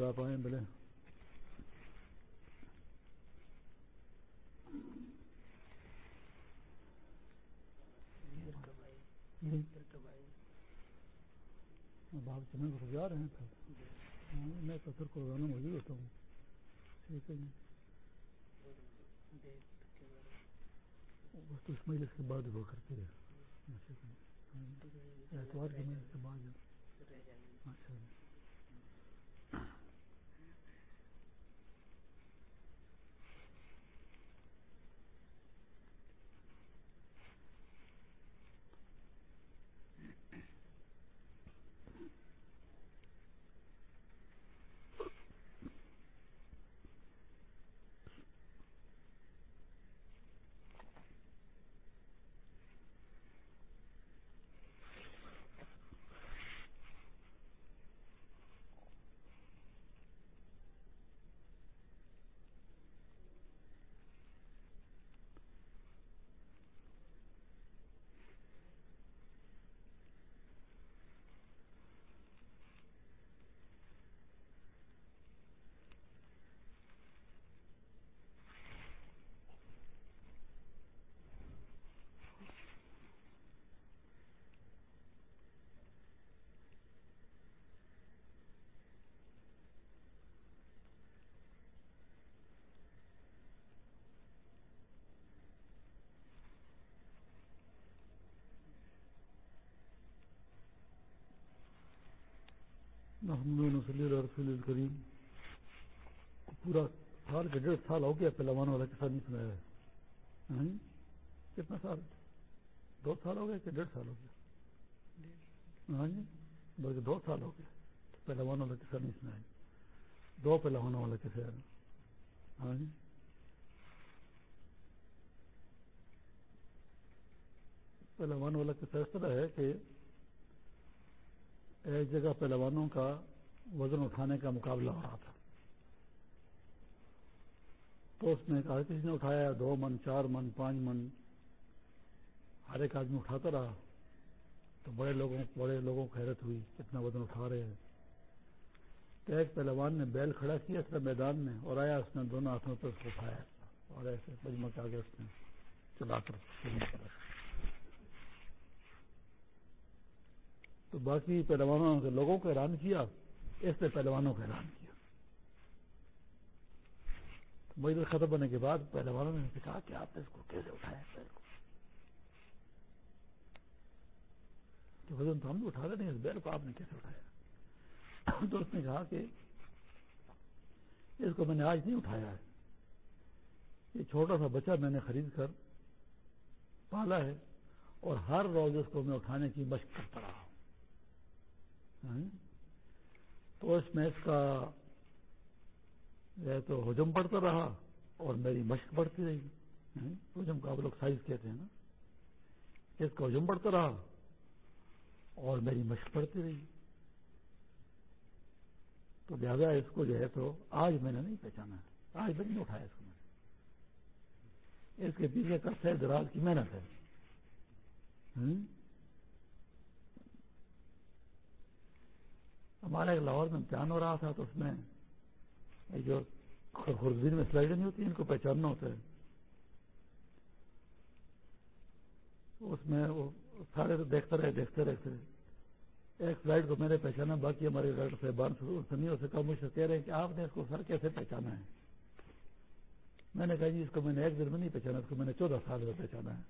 چلیں شراپ آئیں بلے باپ چنے کو جا رہے ہیں پھر میں تو پھر کو روزانہ موجود ہوتا ہوں ٹھیک ہے تو اس مجلس کے بعد وہ کرتے رہے اتوار کے مجلس کے بعد اچھا محمد صلی اللہ رسول الکریم پورا سال کا ڈیڑھ سال ہو گیا پہلوان والا کے ساتھ نہیں سنایا ہے۔ ہاں جی؟ کتنا سال؟ دو سال ہو گیا کہ ڈیڑھ سال ہو گیا؟ ہاں جی؟ بلکہ دو سال ہو گیا پہلوان والا کے ساتھ نہیں سنایا دو پہلوان والا کے ساتھ۔ ہاں جی؟ پہلوان والا کے اس ہے کہ ایک جگہ پہلوانوں کا وزن اٹھانے کا مقابلہ ہو رہا تھا۔ تو اس میں کہا، کسی نے اٹھایا، دو من، چار من، پانچ من۔ ہر ایک آدمی اٹھاتا رہا۔ تو بڑے لوگوں بڑے لوگوں کو حیرت ہوئی، کتنا وزن اٹھا رہے ہیں۔ تو ایک پہلوان نے بیل کھڑا کیا اس میدان میں اور آیا، اس نے دونوں ہاتھوں پر اس کو اٹھایا اور ایسے بجمہ کے آگے اس نے چلا کر تو باقی پہلوانوں کے لوگوں کو حیران کیا۔ اس نے پہلوانوں کو حیران کیا۔ مجھے ختم ہونے کے بعد پہلوانوں نے کہا کہ آپ اس کو کیسے اٹھایا پیر کو کہ وزن تو ہم اٹھا رہے ہیں اس بیل کو آپ نے کیسے اٹھایا؟ تو اس نے کہا کہ اس کو میں نے آج نہیں اٹھایا ہے۔ یہ چھوٹا سا بچہ میں نے خرید کر پالا ہے اور ہر روز اس کو میں اٹھانے کی مشق کرتا رہا ہوں۔ ہاں؟ تو اس میں اس کا تو حجم بڑھتا رہا اور میری مشق بڑھتی رہی۔ یعنی ہاں؟ حجم کا آپ لوگ سائز کہتے ہیں نا۔ اس کا حجم بڑھتا رہا اور میری مشق بڑھتی رہی۔ تو لہٰذا اس کو جو ہے تو آج میں نے نہیں پہچانا آج میں نہیں اٹھایا اس کو میں اس کے پیچھے کا سیر دراز کی محنت ہے۔ ہاں؟ ہمارے لاہور میں امتحان ہو رہا تھا تو اس میں جو خوردین میں سلائڈ نہیں ہوتی، ان کو پہچاننا ہوتا ہے۔ اس میں وہ سارے تو دیکھتے رہے، دیکھتے رہتے ایک سلائڈ کو میں نے پہچانا، باقی ہمارے ڈاکٹر صاحبان سے نہیں ہو سکا، مجھ سے کہہ رہے ہیں کہ آپ نے اس کو سر کیسے پہچانا ہے؟ میں نے کہا جی اس کو میں نے ایک دن میں نہیں پہچانا، اس کو میں نے چودہ سال میں پہچانا ہے۔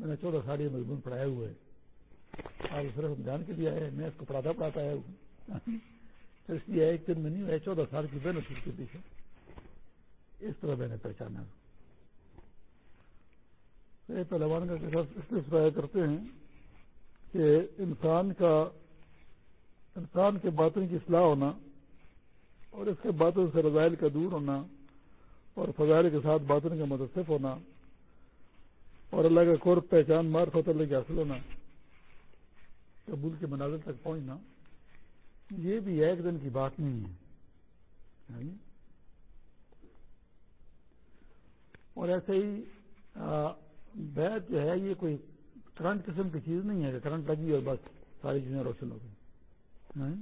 میں نے چودہ سال یہ مضمون پڑھائے ہوئے۔ آپ صرف جان کے لیے آئے میں اس کو پڑھاتا پڑھاتا ہے تو اس لیے ایک دن میں نہیں ہوا چودہ سال کی محنت اس کے پیچھے۔ اس طرح میں نے پہچانا۔ پہلوان کا اس لیے سرایا کرتے ہیں کہ انسان کا، انسان کے باطن کی اصلاح ہونا اور اس کے باطن سے رضائل کا دور ہونا اور فضائل کے ساتھ باطن کا متصف ہونا اور اللہ کا قرب پہچان مار اللہ کے حاصل ہونا۔ قبول کے مناظر تک پہنچنا، یہ بھی ایک دن کی بات نہیں ہے اور ایسے ہی بیت جو ہے، یہ کوئی کرنٹ قسم کی چیز نہیں ہے کہ کرنٹ لگی اور بس ساری چیزیں روشن ہو گئی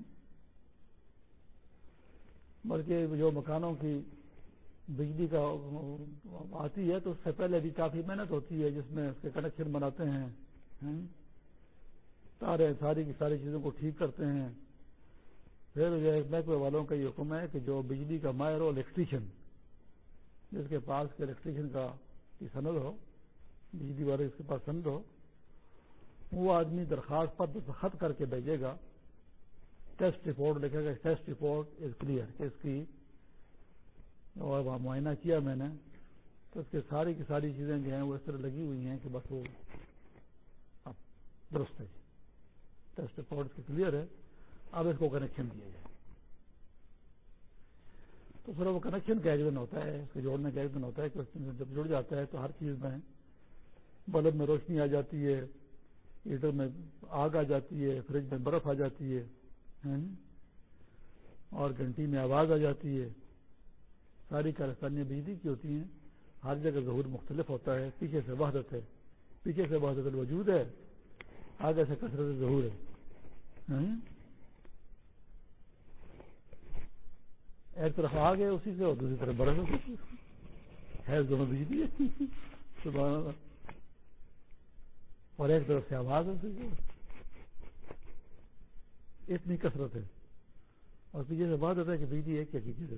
بلکہ جو مکانوں کی بجلی کا آتی ہے تو اس سے پہلے بھی کافی محنت ہوتی ہے، جس میں اس کے کنیکشن بناتے ہیں تارے ساری کی ساری چیزوں کو ٹھیک کرتے ہیں۔ پھر جو محکمے والوں کا یہ حکم ہے کہ جو بجلی کا مائر ہو الیکٹریشین جس کے پاس کے الیکٹریشین کا سند ہو، بجلی والے اس کے پاس سند ہو، وہ آدمی درخواست پر دستخط کر کے بھیجے گا۔ ٹیسٹ رپورٹ لکھے گا ٹیسٹ رپورٹ از کلیئر اس کی اور وہاں معائنہ کیا میں نے۔ تو اس کے ساری کی ساری چیزیں جو ہیں وہ اس طرح لگی ہوئی ہیں کہ بس وہ درست ہے۔ ٹیسٹ رپورٹ کی کلیئر ہے اب اس کو کنیکشن دیا جائے۔ تو پھر وہ کنیکشن کا ایک دن ہوتا ہے، اس کو جوڑنے کا ایک دن ہوتا ہے کہ جب جڑ جاتا ہے تو ہر چیز میں بلب میں روشنی آ جاتی ہے، ہیٹر میں آگ آ جاتی ہے، فریج میں برف آ جاتی ہے ہاں؟ اور گھنٹی میں آواز آ جاتی ہے۔ ساری کارستانیاں بجلی کی ہوتی ہیں۔ ہر جگہ ظہور مختلف ہوتا ہے، پیچھے سے وحدت ہے۔ پیچھے سے وحدت الوجود ہے، آگے سے کثرت ظہور ہے۔ ایک طرف آ گئے اسی سے، اور دوسری طرف برف ہے دونوں بجلی ہے۔ اور ایک طرف سے آواز ہے اتنی کثرت ہے۔ اور پیچھے سے بات ہوتا ہے کہ بجلی ایک کیا چیز ہے۔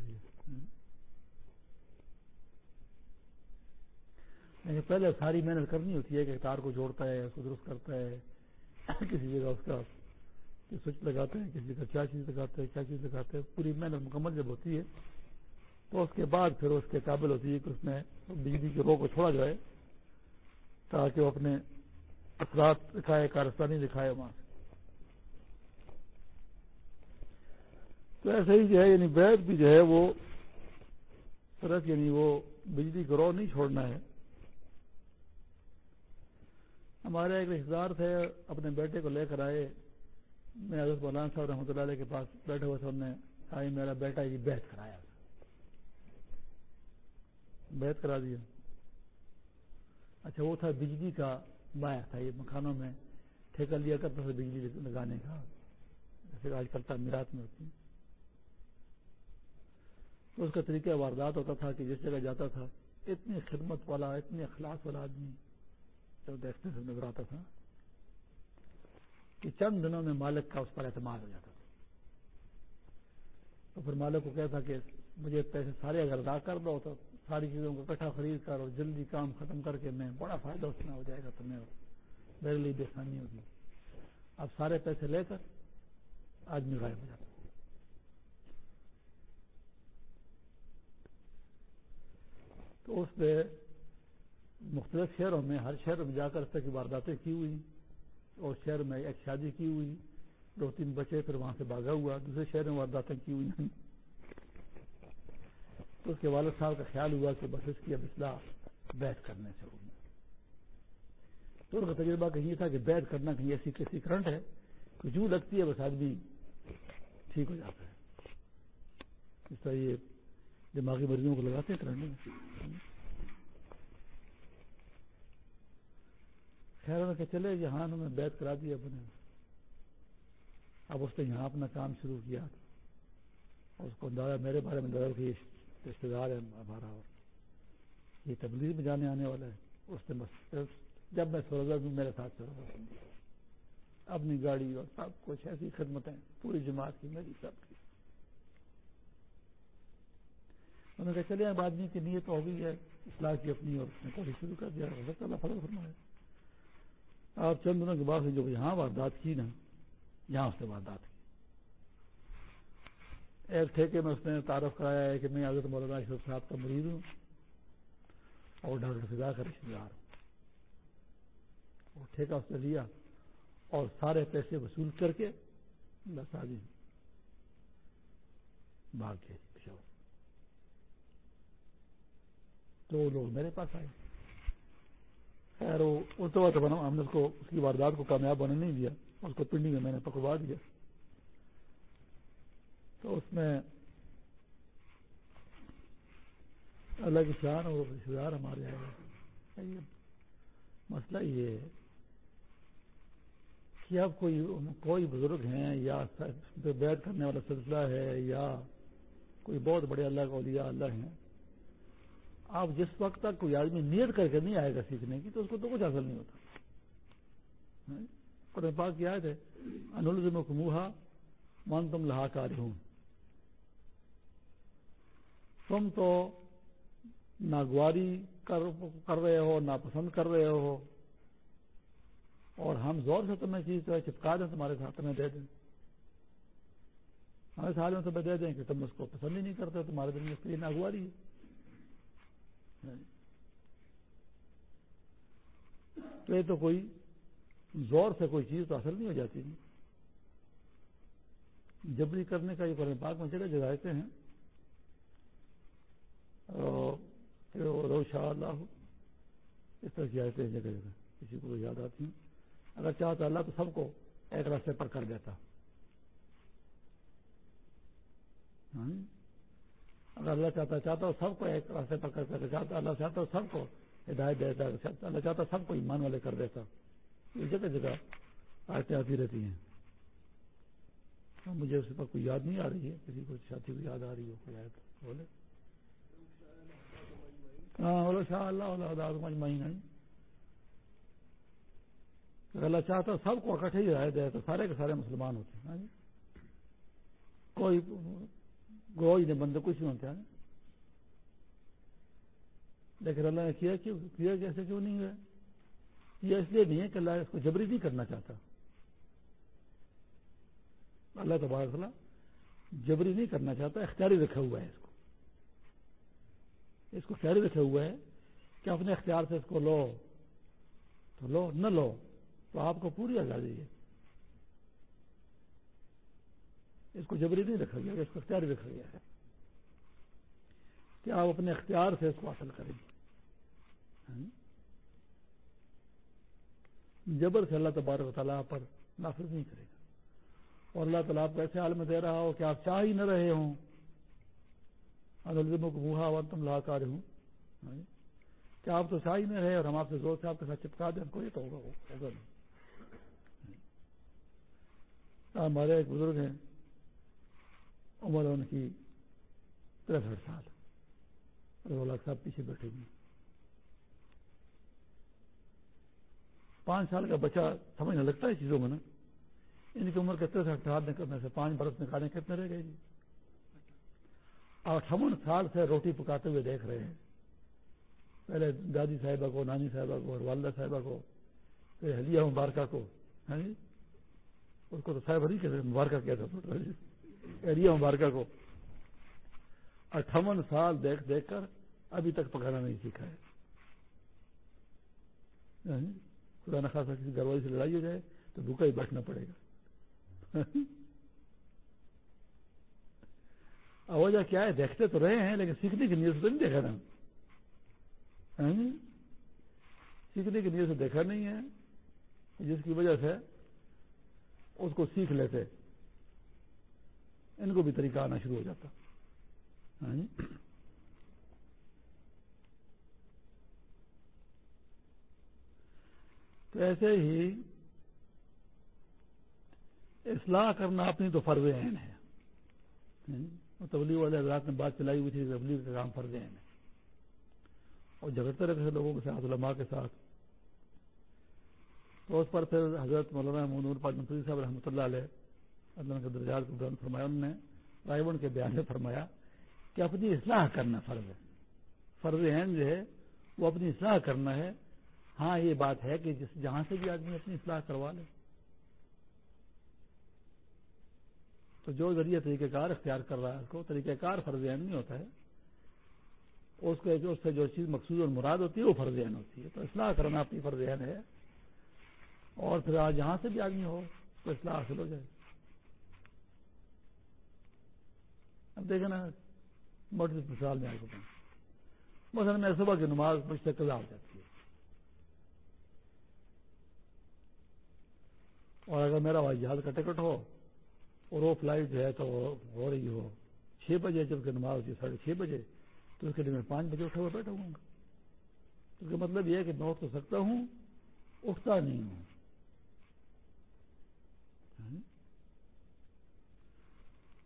یعنی پہلے ساری محنت کرنی ہوتی ہے کہ تار کو جوڑتا ہے، اس کو درست کرتا ہے، کسی جگہ اس کا سوئچ لگاتے ہیں، کسی کا کیا چیز لگاتے ہیں، کیا چیز لگاتے ہیں، پوری محنت مکمل جب ہوتی ہے، تو اس کے بعد پھر اس کے قابل ہوتی ہے کہ اس میں بجلی کے رو کو چھوڑا جائے، تاکہ وہ اپنے اثرات دکھائے، کارستانی دکھائے وہاں سے۔ تو ایسے ہی جو ہے یعنی بیت بھی جو ہے، وہ سرک یعنی وہ بجلی کو رو نہیں چھوڑنا ہے۔ ہمارے ایک رشتے دار تھے، اپنے بیٹے کو لے کر آئے۔ میں حضرت مولانا صاحب رحمۃ اللہ علیہ کے پاس بیٹھے ہوئے تھے انہوں نے کہا میرا بیٹا جی بیت کرایا۔ بیت کرا دیا۔ اچھا وہ تھا بجلی کا بایا تھا، یہ مکانوں میں ٹھیکہ لیا کرتا تھا بجلی لگانے کا۔ جیسے آج کل تعمیرات میں ہوتی تو اس کا طریقہ واردات ہوتا تھا کہ جس جگہ جاتا تھا، اتنی خدمت والا، اتنی اخلاص والا آدمی جب دیکھنے سے نظر آتا تھا۔ کہ چند دنوں میں مالک کا اس پر اعتماد ہو جاتا تھا۔ تو پھر مالک کو کہتا کہ مجھے پیسے سارے اگر ادا کر دو تو ساری چیزوں کو اکٹھا خرید کر اور جلدی کام ختم کر کے میں بڑا فائدہ اس میں ہو جائے گا تمہیں میرے لیے بےسانی ہوگی۔ اب سارے پیسے لے کر آدمی غائب ہو جاتا۔ تو اس پہ مختلف شہروں میں، ہر شہر میں جا کر اس طرح کی وارداتیں کی ہوئی اور شہر میں ایک شادی کی ہوئی۔ دو تین بچے پھر وہاں سے بھاگا ہوا۔ دوسرے شہر میں وارداتیں کی ہوئی تو اس کے والد صاحب کا خیال ہوا کہ بس اس کی اب اصلاح بیت کرنے سے ہوگی۔ تو ان کا تجربہ کہیں یہ تھا کہ بیت کرنا کہیں ایسی کیسی کرنٹ ہے کہ جو لگتی ہے بس آدمی ٹھیک ہو جاتا ہے۔ اس طرح یہ دماغی مریضوں کو لگاتے ہیں کرنٹ خیر کہ چلے، یہاں انہوں نے بیت کرا دیا اپنے۔ اب اس نے یہاں اپنا کام شروع کیا۔ اس کو اندازہ، میرے بارے میں ڈر کی رشتے دار ہے ہمارا اور یہ تبلیغ میں جانے آنے والا ہے۔ اس نے جب میں سوزا بھی میرے ساتھ چل اپنی گاڑی اور سب کچھ، ایسی خدمتیں، پوری جماعت کی، میری سب کی۔ انہوں نے کہا، چلے، اب آدمی کی نیت ہو گئی ہے، اصلاح کی اپنی، اور اس نے کوئی شروع کر دیا اللہ فضل فرمایا آپ چند دنوں کے بعد جو یہاں واردات کی نا، یہاں اس نے واردات کی۔ ایک ٹھیکے میں اس نے تعارف کرایا ہے کہ میں حضرت مولانا اشرف صاحب کا مریض ہوں اور ڈاکٹر فضا کا رشتے دار ہوں وہ ٹھیکہ اس نے لیا اور سارے پیسے وصول کر کے بس آدمی بھاگ گئے پشاور تو وہ لوگ میرے پاس آئے۔ خیر، وہ تو ہم نے اس کو اس کی واردات کو کامیاب ہونے نہیں دیا، اس کو پنڈی میں میں نے پکڑوا دیا۔ تو اس میں اللہ کی شان اور رشتے دار ہمارے آئے مسئلہ یہ ہے کہ اب کوئی کوئی بزرگ ہیں یا بیت کرنے والا سلسلہ ہے یا کوئی بہت بڑے اللہ کا اولیاء اللہ ہیں آپ جس وقت تک کوئی آدمی نیت کر کے نہیں آئے گا سیکھنے کی، تو اس کو تو کچھ حاصل نہیں ہوتا۔ ہاں؟ قرآن پاک کی آئے تھے انلزم کموہا من تم لہا کار ہوں تم تو ناگواری کر رہے ہو ناپسند کر رہے ہو۔ اور ہم زور سے تمہیں چیز جو ہے چپکا دیں، تمہارے ساتھ تمہیں دے دیں۔ ہمارے سال میں تمہیں دے دیں کہ تم اس کو پسند ہی نہیں کرتے، تمہارے دل میں اس کے لیے ناگواری ہے۔ تو یہ تو کوئی زور سے کوئی چیز تو حاصل نہیں ہو جاتی جبری کرنے کا یہ قرآن پاک میں جگہ جگہ آتے ہیں۔ رو شاہ اللہ اس طرح کی آیتیں جگہ جگہ۔ کسی کو یاد آتی ہیں۔ اگر چاہتا اللہ تو سب کو ایک راستے پر کر دیتا۔ ہاں جی؟ ہاں؟ اگر اللہ چاہتا چاہتا ہوں سب کو ایک راستے پر کر دیتا چاہتا اللہ چاہتا سب کو ہدایت دیتا اللہ چاہتا سب کو ایمان والے کر دیتا یہ جگہ جگہ آیتیں آتی رہتی ہیں۔ مجھے اس پر کوئی یاد نہیں آ رہی ہے، کسی کو ساتھی کو یاد آ رہی ہو، کوئی آیت بولے۔ ہاں بولو شاہ اللہ مہینہ اللہ چاہتا سب کو اکٹھے ہی رائے دے تو سارے کے سارے مسلمان ہوتے ہیں۔ ہاں جی۔ کوئی گوئی نے بندے کچھ نہیں ہوتے ہیں۔ لیکن اللہ نے کیا کیوں کیا کیسے کیوں نہیں ہے؟ یہ اس لیے نہیں ہے کہ اللہ اس کو جبری نہیں کرنا چاہتا۔ اللہ تبارک اللہ جبری نہیں کرنا چاہتا، اختیاری رکھا ہوا ہے اس کو۔ اس کو اختیاری رکھا ہوا ہے کہ اپنے اختیار سے اس کو لو۔ تو لو، نہ لو، تو آپ کو پوری آزادی ہے۔ اس کو جبری نہیں رکھا گیا، اس کو اختیار رکھا گیا ہے کہ آپ اپنے اختیار سے اس کو حاصل کریں گے۔ ہاں؟ جبر سے اللہ تبارک و تعالیٰ پر نافذ نہیں کرے گا۔ اور اللہ تعالیٰ آپ کو ایسے حال میں دے رہا ہو کہ آپ چاہ ہی نہ رہے ہوں۔ کو موہا اور تم لاکار ہوں کہ آپ تو چاہ ہی نہیں رہے اور ہم آپ سے زور سے آپ کے ساتھ چپکا دیں کو یہ تو ہوگا ہوگا نہیں۔ ہاں؟ ہمارے ایک بزرگ ہیں عمر ان کی تریسٹھ سال رولک صاحب پیچھے بیٹھے ہوئے پانچ سال کا بچہ سمجھنے لگتا ہے چیزوں میں نا۔ ان کی عمر کے تریسٹھ سال نکلنے سے پانچ برس نکالنے کتنے رہ گئے جی؟ اٹھاون سال سے روٹی پکاتے ہوئے دیکھ رہے ہیں۔ پہلے دادی صاحبہ کو، نانی صاحبہ کو اور والدہ صاحبہ کو، پھر حلیہ مبارکہ کو ہاں جی؟ اس کو تو صاحب نہیں کہتے مبارکہ کیا تھا۔ ایریا مبارکہ کو اٹھاون سال دیکھ دیکھ کر ابھی تک پکانا نہیں سیکھا ہے۔ یعنی خدا نخواستہ کسی گھر سے لڑائی ہو جائے تو بھوکا ہی بیٹھنا پڑے گا۔ وجہ کیا ہے؟ دیکھتے تو رہے ہیں لیکن سیکھنے کی نیت سے نہیں دیکھا نا یعنی سیکھنے کی نیت سے دیکھا نہیں ہے۔ جس کی وجہ سے اس کو سیکھ لیتے۔ ان کو بھی طریقہ آنا شروع ہو جاتا۔ ہاں جی۔ تو ایسے ہی اصلاح کرنا اپنی تو فرض عین ہے۔ ہاں جی۔ تبلیغ والے حضرات نے بات چلائی ہوئی تھی تبلیغ کا کام فرض عین ہے۔ اور جگڑتے رہتے تھے لوگوں کے ساتھ، علماء کے ساتھ۔ تو اس پر پھر حضرت مولانا محمود پاک منصوری صاحب رحمۃ اللہ علیہ اللہ کے درجات کو بیان فرمایا، انہوں نے رائے کے بیان میں فرمایا کہ اپنی اصلاح کرنا فرض ہے۔ فرض عین جو ہے، وہ اپنی اصلاح کرنا ہے۔ ہاں یہ بات ہے کہ جس جہاں سے بھی آدمی اپنی اصلاح کروا لے۔ تو جو ذریعہ طریقہ کار اختیار کر رہا ہے، اس کو طریقہ کار فرض عین نہیں ہوتا ہے۔ اس کو اس سے جو چیز مقصود اور مراد ہوتی ہے، وہ فرض عین ہوتی ہے۔ تو اصلاح کرنا اپنی فرض عین ہے۔ اور پھر آج جہاں سے بھی آدمی ہو، تو اصلاح حاصل ہو جائے۔ اب دیکھیں نا موٹی مثال میں آپ کو مثلا میں صبح کی نماز مجھ سے قضا ہو جاتی ہے اور اگر میرا ہوائی جہاز کا ٹکٹ ہو اور وہ فلائٹ جو ہے تو ہو رہی ہو چھ بجے جبکہ نماز ہوتی ہے ساڑھے چھ بجے، تو اس کے لیے میں پانچ بجے اٹھا ہوا بیٹھا ہوں گا۔ اس کا مطلب یہ ہے کہ میں اٹھ تو سکتا ہوں، اٹھتا نہیں ہوں۔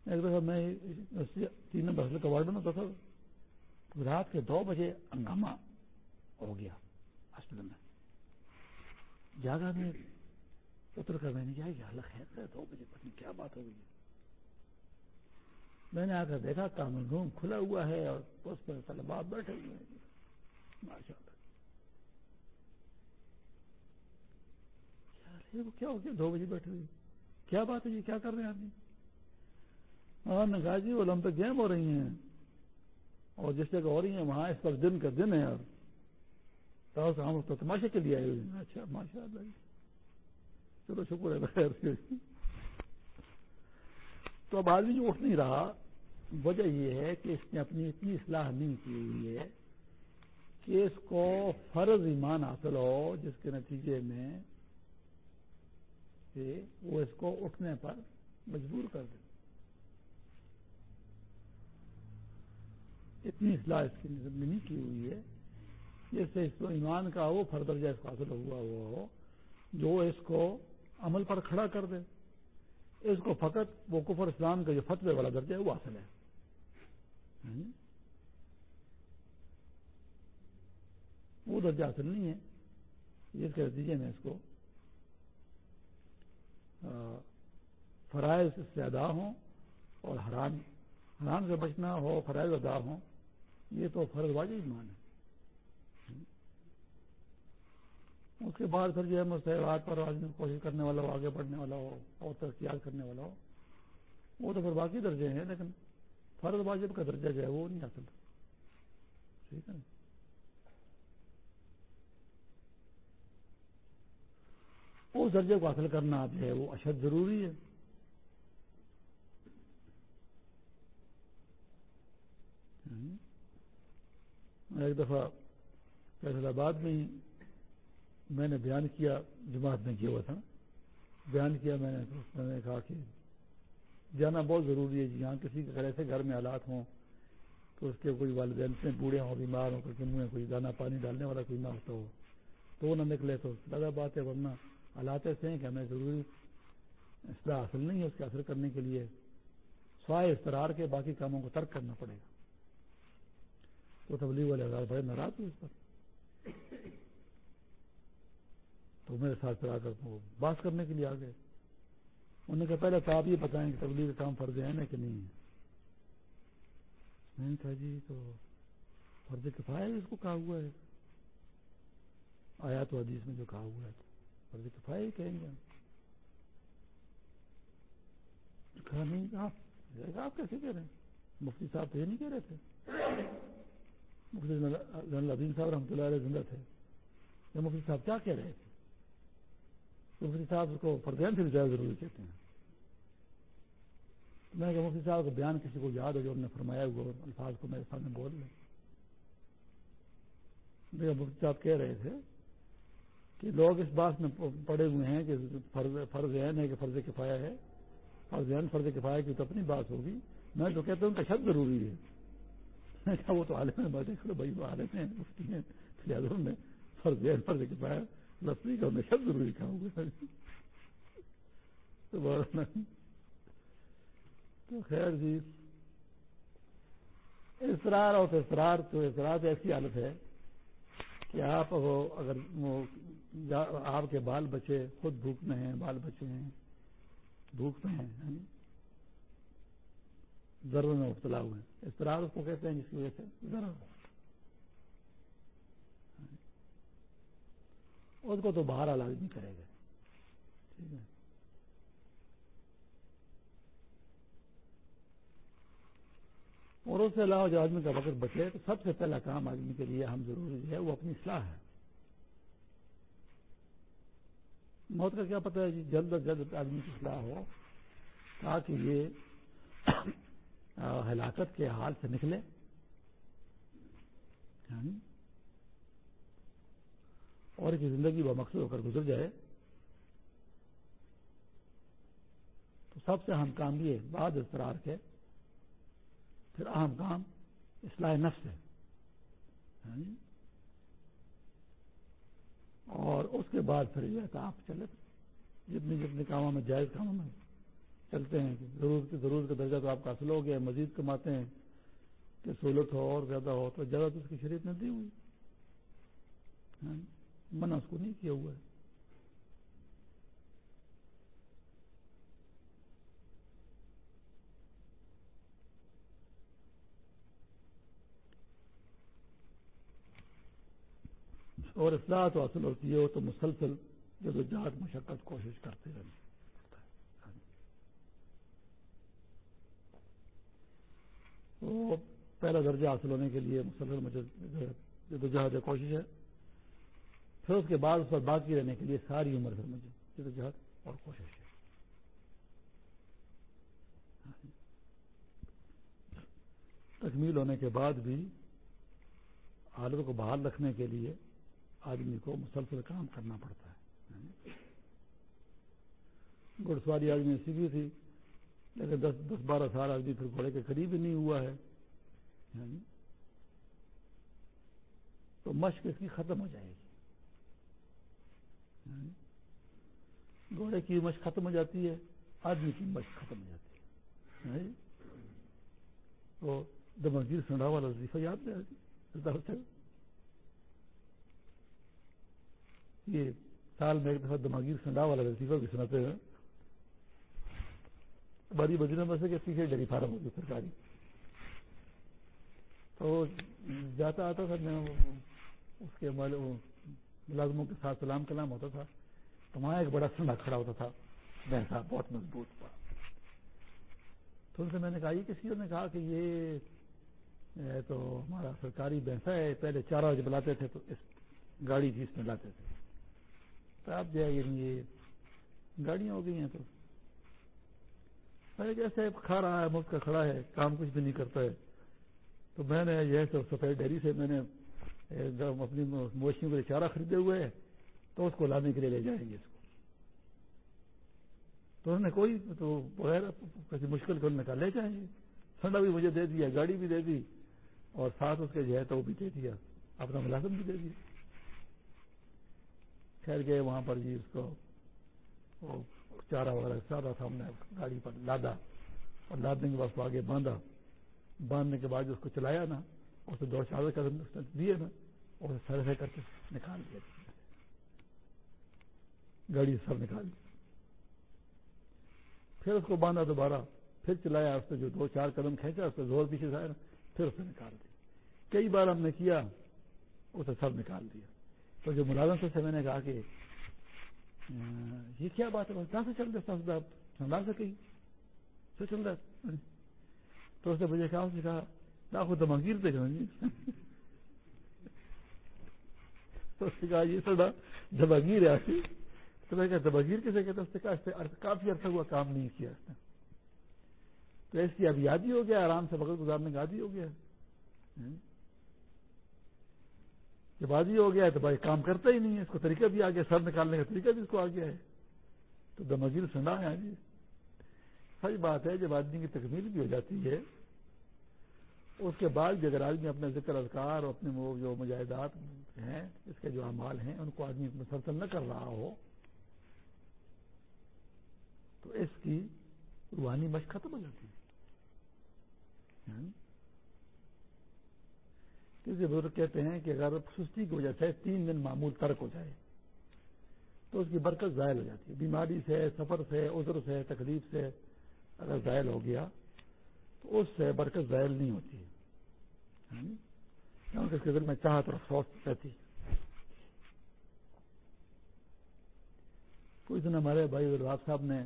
ایک دفعہ میں تین نمبر کا وارڈن ہوتا تھا رات کے دو بجے ہنگامہ ہو گیا ہاسپٹل میں۔ جاگا میں اتر کر میں نے کیا یہ حالت ہے، دو بجے پتنی کیا بات ہو گئی میں نے آ کر دیکھا کامن روم کھلا ہوا ہے اور اس پر طلبات بیٹھے ہوئے ہیں۔ ماشاء اللہ کیا ہو گیا؟ دو بجے بیٹھے ہوئے کیا بات ہے یہ کیا کر رہے ہیں آدمی ہاں نے کہا جی اولمپک گیم ہو رہی ہیں۔ اور جس جگہ ہو رہی ہیں، وہاں اس پر دن کا دن ہے۔ اور ہم تو تماشے کے لیے آئے ہوئے ہیں۔ اچھا ماشاء اللہ جی۔ چلو، شکر ہے بخیر تو اب آدمی جو اٹھ نہیں رہا، وجہ یہ ہے کہ اس نے اپنی اتنی اصلاح نہیں کی ہوئی ہے کہ اس کو فرض ایمان حاصل ہو، جس کے نتیجے میں وہ اس کو اٹھنے پر مجبور کر دے۔ اتنی اصلاح اس کی نہیں کی ہوئی ہے۔ جس سے اس کو ایمان کا وہ فرد درجہ اس کو حاصل ہوا ہوا ہو، جو اس کو عمل پر کھڑا کر دے۔ اس کو فقط وہ کفر اسلام کا جو فتوے والا درجہ ہے وہ حاصل ہے۔ ہاں جی؟ وہ درجہ حاصل نہیں ہے۔ جس کے نتیجے میں اس کو فرائض سے ادا ہوں اور حرام حرام سے بچنا ہو، فرائض ادا ہوں۔ یہ تو فرض واجب ایمان ہے۔ اس کے بعد پھر جو ہے مستحبات پر آدمی کوشش کرنے والا ہو، آگے بڑھنے والا ہو، اور ترقیات کرنے والا ہو، وہ تو پھر باقی درجے ہیں، لیکن فرض واجب کا درجہ جو ہے وہ نہیں حاصل۔ ٹھیک ہے۔ اس درجے کو حاصل کرنا جو ہے وہ اشد ضروری ہے۔ ایک دفعہ فیصل آباد میں ہی میں نے بیان کیا، جماعت میں کیا ہوا تھا۔ بیان کیا، میں نے میں نے کہا کہ جانا بہت ضروری ہے جی۔ یہاں کسی کے گھر، ایسے گھر میں حالات ہوں تو اس کے کوئی والدین سے بوڑھے ہوں، بیمار ہوں کر کے منہ میں کوئی دانا پانی ڈالنے والا کوئی نہ ہوتا ہو، تو وہ نہ نکلے تو زیادہ بات ہے، ورنہ حالات ایسے ہیں کہ ہمیں ضروری اصلاح حاصل نہیں ہے اس کے اثر کرنے کے لیے۔ سوائے استرار کے، باقی کاموں کو ترک کرنا پڑے گا۔ تو تبلیغ والے ہزار بڑے ناراض ہوئے اس پر۔ تو میرے ساتھ پھر آ کر وہ بات کرنے کے لیے آ گئے۔ انہوں نے کہا، پہلے تو آپ یہ بتائیں کہ تبلیغ کا کام فرض ہے نا کہ نہیں ہے میں نے کہا جی تو فرض کفایا اس کو کہا ہوا ہے۔ آیا تو حدیث میں جو کہا ہوا ہے، فرض کفایا ہی کہیں گے کہا، نہیں، آپ آپ کیسے کہہ رہے ہیں؟ مفتی صاحب تو یہ نہیں کہہ رہے تھے۔ مفتی الدین صاحب رحمۃ اللہ علیہ زندہ تھے۔ یا مفتی صاحب کیا کہہ رہے تھے؟ مفتی صاحب کو فردین سے بھی زیادہ ضروری کہتے ہیں۔ میں کہ مفتی صاحب کا بیان کسی کو یاد ہو جو نے فرمایا، وہ الفاظ کو میرے سامنے بول لیں دیکھا مفتی صاحب کہہ رہے تھے کہ لوگ اس بات میں پڑے ہوئے ہیں کہ فرض فرض ہے کہ فرض کفایا ہے۔ فرض فرض کفایا کی تو اپنی بات ہوگی۔ میں تو کہتا ہوں کہ شد ضروری ہے۔ میں کہا وہ تو عالم ہے میں دیکھ لو بھائی، وہ عالم ہیں، مفتی ہیں لہٰذا نے فرض ہے، فرض کے پایا لفظی کا انہیں شب ضروری کہا ہوگا تو خیر جی اسرار اور اسرار تو اسرار ایسی حالت ہے کہ آپ وہ اگر وہ آپ کے بال بچے خود بھوک میں ہیں، بال بچے ہیں بھوک میں ہیں ضرور میں مبتلا ہوئے ہیں۔ اس طرح اس کو کہتے ہیں جس کی وجہ سے ضرور اس کو تو باہر علاج نہیں کرے گا۔ ٹھیک ہے۔ اور اس سے علاوہ جو آدمی کا وقت بچے، تو سب سے پہلا کام آدمی کے لیے ہم ضروری ہے، وہ اپنی اصلاح ہے۔ موت کا کیا پتہ ہے جی جلد از جلد آدمی کی اصلاح ہو، تاکہ یہ ہلاکت کے حال سے نکلے۔ یعنی اور کی زندگی وہ مقصد ہو کر گزر جائے۔ تو سب سے اہم کام یہ، بعد اضطرار کے پھر اہم کام اصلاح نفس ہے۔ یعنی اور اس کے بعد پھر یہ آپ چلے۔ جتنے جتنے کاموں میں، جائز کاموں میں چلتے ہیں کہ ضرورت کی ضرورت کا درجہ تو آپ کا حاصل ہو گیا مزید کماتے ہیں کہ سہولت ہو اور زیادہ ہو تو جگہ تو اس کی شریعت نے دی ہوئی۔ ہاں، منع اس کو نہیں کیا ہوا ہے۔ اور اصلاح تو حاصل ہوتی ہے تو مسلسل جد و مشقت، کوشش کرتے رہنا۔ تو پہلا درجہ حاصل ہونے کے لیے مسلسل جد و جہاد کوشش ہے۔ پھر اس کے بعد اس پر باقی رہنے کے لیے ساری عمر پھر مجھے جد و جہاد اور کوشش ہے۔ تکمیل ہونے کے بعد بھی حالت کو بحال رکھنے کے لیے آدمی کو مسلسل کام کرنا پڑتا ہے۔ گھڑ سواری آدمی سیکھی تھی لیکن دس دس بارہ سال آدمی پھر گھوڑے کے قریب ہی نہیں ہوا ہے۔ یعنی تو مشق اس کی ختم ہو جائے گی۔ یعنی گھوڑے کی مشق ختم ہو جاتی ہے، آدمی کی مشق ختم ہو جاتی ہے۔ یعنی تو دماغیر سنڈا والا وظیفہ یاد نہیں یہ سال میں ایک دفعہ دماغی سنڈا والا وظیفہ بھی سناتے ہیں۔ بڑی بدینہ میں سے کہ پیچھے ڈیری فارم ہوگی سرکاری تو جاتا آتا تھا میں اس کے ملازموں کے ساتھ سلام کلام ہوتا تھا۔ تو وہاں ایک بڑا سنڈا کھڑا ہوتا تھا۔ بہتا بہت مضبوط تھا۔ تو ان سے میں نے کہا، یہ کسی نے کہا کہ یہ تو ہمارا سرکاری بھینسا ہے، پہلے چار بجے بلاتے تھے تو اس گاڑی تھی، اس میں لاتے تھے۔ تو آپ جو ہے یہ گاڑیاں ہو گئی ہیں تو میں جیسے کھا رہا ہے، مفت کا کھڑا ہے، کام کچھ بھی نہیں کرتا ہے۔ تو میں نے یہ سفید ڈیری سے میں نے اپنی مویشیوں کے چارہ خریدے ہوئے ہے تو اس کو لانے کے لیے لے جائیں گے اس کو۔ تو انہوں نے کوئی، تو بغیر کسی مشکل کو نکال لے جائیں گے۔ ٹھنڈا بھی مجھے دے دیا، گاڑی بھی دے دی، اور ساتھ اس کے جو ہے تو وہ بھی دے دیا، اپنا ملازم بھی دے دیا۔ ٹھہر گئے وہاں پر جی اس کو چارہ وغیرہ سارا تھا ہم نے گاڑی پر لادا اور لادنے کے بعد اس کو آگے باندھا۔ باندھنے کے بعد اس کو چلایا نا اسے دو چار قدم دیے نا، اور سر کر کے نکال دیا۔ گاڑی سر نکال دی۔ پھر اس کو باندھا دوبارہ، پھر چلایا، اس نے جو دو چار قدم کھینچا، اس پہ زور پیچھے سے آیا پھر اسے نکال دیا کئی بار ہم نے کیا اسے سر نکال دیا۔ تو جو ملازم سے میں نے کہا کہ یہ کیا بات ہے کہاں سے چل رہا سنبھال سکے سے چل رہا تو اس نے مجھے کہا اس نے کہا لاکھوں دماغیر دیکھ رہا جی تو اس نے کہا یہ سڑا دماغیر ہے تو میں کہا دماغیر کسے کہتا اس نے کہا اس نے کافی عرصہ ہوا کام نہیں کیا اس نے تو اس کی اب یاد ہی ہو گیا آرام سے وقت گزارنے کا عادی ہو گیا جب بازی ہو گیا ہے تو بھائی کام کرتا ہی نہیں ہے، اس کو طریقہ بھی آ گیا سر نکالنے کا طریقہ بھی اس کو آ گیا ہے۔ تو دمغیر سنا ہے جی سچ بات ہے، جب آدمی کی تکمیل بھی ہو جاتی ہے، اس کے بعد بھی اگر آدمی اپنے ذکر اذکار اور اپنے وہ جو مجاہدات ہیں، اس کے جو اعمال ہیں، ان کو آدمی مسلسل نہ کر رہا ہو، تو اس کی روحانی مشق ختم ہو جاتی ہے۔ کسی بزرگ کہتے ہیں کہ اگر سستی کی وجہ سے تین دن معمول ترک ہو جائے، تو اس کی برکت ظاہر ہو جاتی ہے۔ بیماری سے، سفر سے، عذر سے، تکلیف سے اگر ظاہر ہو گیا، تو اس سے برکت ظاہر نہیں ہوتی کیونکہ اس کے دل میں چاہت اور افسوس رہتی کوئی دن ہمارے بھائی الراب صاحب نے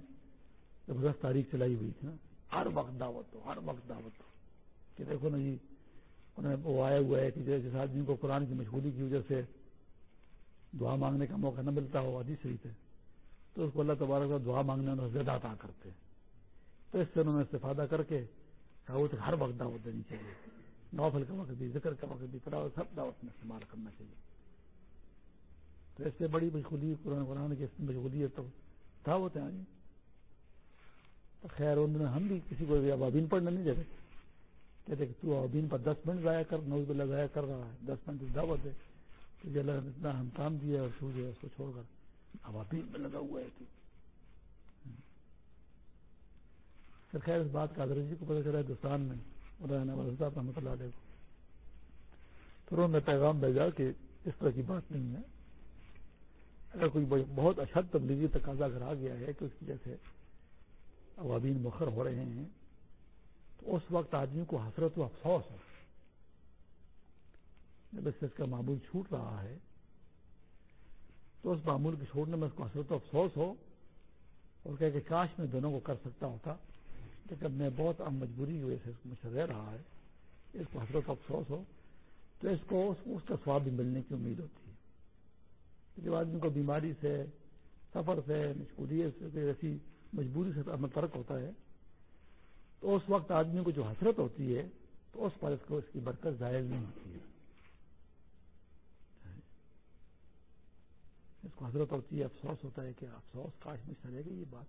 زبردست تاریخ چلائی ہوئی تھی نا۔ ہر وقت دعوت ہو، ہر وقت دعوت ہو۔ کہ دیکھو نا جی انہیں وہ آیا ہوا ہے کہ جیسے آدمی کو قرآن کی مشغولی کی وجہ سے دعا مانگنے کا موقع نہ ملتا ہو ادھی صحیح ہے تو اس کو اللہ تبارک کا دعا مانگنے میں زیادہ عطا کرتے تو اس سے انہوں نے استفادہ کر کے ہر وقت دعوت دینی چاہیے نوفل کا وقت بھی، ذکر کا وقت بھی، تلاوت سب دعوت میں استعمال کرنا چاہیے۔ تو اس سے بڑی مشغولی قرآن قرآن کی مشغولی ہے تو دعوت ہے آگے تو خیر، ان ہم بھی کسی کو ابابین پڑھنے نہیں دیتے۔ کہتے کہ تو دن پر دس منٹ ضائع کر، نوز بلا ضائع کر رہا ہے۔ دس منٹ دعوت ہے کہ جی اللہ نے اتنا ہم کام دیا اور سو اس کو چھوڑ کر۔ اب ابھی میں لگا ہوا ہے پھر خیر، اس بات کا حضرت جی کو پتہ چلا ہندوستان میں صاحب رحمۃ اللہ علیہ کو۔ پھر انہوں نے پیغام بھیجا کہ اس طرح کی بات نہیں ہے۔ اگر کوئی بہت اشد اچھا تبلیغی تقاضا اگر آ گیا ہے کہ اس کی جیسے عوامین مخر ہو رہے ہیں۔ تو اس وقت آدمی کو حسرت و افسوس ہو جب اس کا معمول چھوٹ رہا ہے، تو اس معمول کے چھوڑنے میں اس کو حسرت و افسوس ہو اور کہ کاش میں دونوں کو کر سکتا ہوتا، لیکن میں بہت مجبوری کی وجہ سے مجھ سے رہ رہا ہے، اس کو حسرت و افسوس ہو، تو اس کو اس کا سواب بھی ملنے کی امید ہوتی ہے۔ جب آدمی کو بیماری سے، سفر سے، مشغولیت سے ایسی مجبوری سے عمل ترک ہوتا ہے تو اس وقت آدمی کو جو حسرت ہوتی ہے، تو اس پر اس کو اس کی برکت ظاہر نہیں ہوتی ہے۔ اس کو حضرت ہوتی ہے، افسوس ہوتا ہے کہ افسوس کاش میں رہے گی یہ بات۔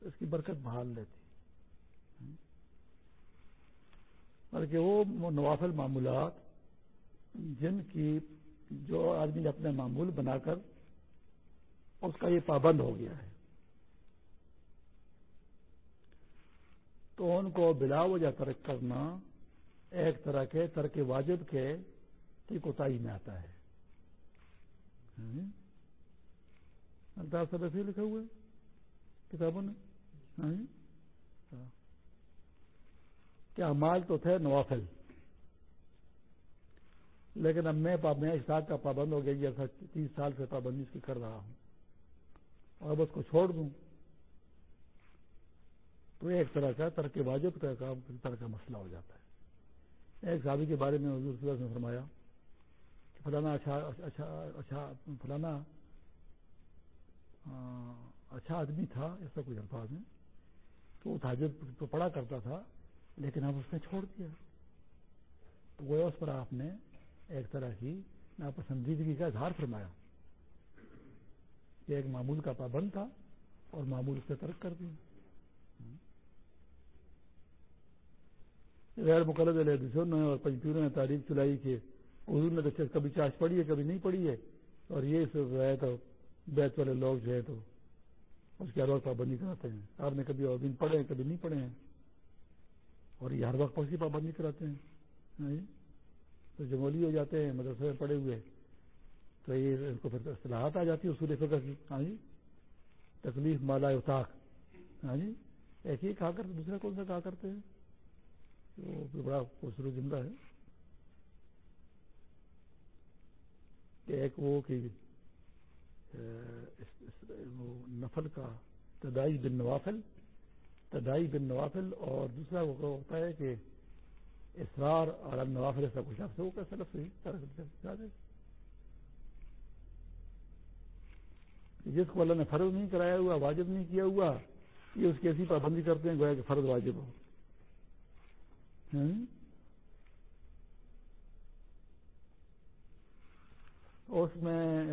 اس کی برکت بحال لیتی بلکہ وہ نوافل معمولات، جن کی جو آدمی نے اپنے معمول بنا کر اس کا یہ پابند ہو گیا ہے۔ تو ان کو بلا وجہ ترک کرنا ایک طرح کے ترک واجب کے کی کوتا میں آتا ہے۔ الطاف صاحب ایسے لکھا ہوا ہے کتابوں نے ہاں؟ ہاں۔ کیا مال تو تھے نوافل، لیکن اب میں میں اشتاق کا پابند ہو گیا تیس سال سے پابندی اس کی کر رہا ہوں اور اب اس کو چھوڑ دوں۔ تو ایک طرح کا ترک واجب کا کام طرح کا مسئلہ ہو جاتا ہے۔ ایک شادی کے بارے میں حضور صلی اللہ علیہ وسلم نے فرمایا کہ فلانا اچھا اچھا اچھا فلانا اچھا آدمی تھا ایسا کوئی الفاظ میں تو وہ تاجر تو پڑا کرتا تھا، لیکن اب اس نے چھوڑ دیا۔ تو وہ اس پر آپ نے ایک طرح کی ناپسندیدگی کا اظہار فرمایا کہ ایک معمول کا پابند تھا اور معمول اس سے ترک کر دیا۔ غیر مقرر نے اور پنچوروں نے تاریخ چلائی کہ حضور نے تو کبھی چاش پڑی ہے، کبھی نہیں پڑی ہے۔ اور یہ ہے تو بیت والے لوگ جو ہے تو اس کے ہر وقت پابندی کراتے ہیں۔ آپ نے کبھی اور دن پڑھے ہیں، کبھی نہیں پڑھے ہیں۔ اور یہ ہر وقت کی پابندی کراتے ہیں۔ تو جمولی ہو جاتے ہیں، مدرسے میں پڑے ہوئے۔ تو یہ ان کو پھر اصطلاحات آ جاتی ہے اصول فکر کی۔ ہاں جی تکلیف مالا اتاق ہاں جی ایک ہی کہا کرتے دوسرا کون سا کہا کرتے ہیں؟ وہ بڑا خوبصورت جملہ ہے کہ ایک وہ کہ نفل کا تدائی بن نوافل، تدائی بن نوافل اور دوسرا وہ ہوتا ہے کہ اسرار اور نوافل ایسا کچھ آپ سے وہ کیسا لفظ جس کو اللہ نے فرض نہیں کرایا ہوا، واجب نہیں کیا ہوا، یہ اس کی ایسی پابندی کرتے ہیں گویا کہ فرض واجب ہو۔ اس میں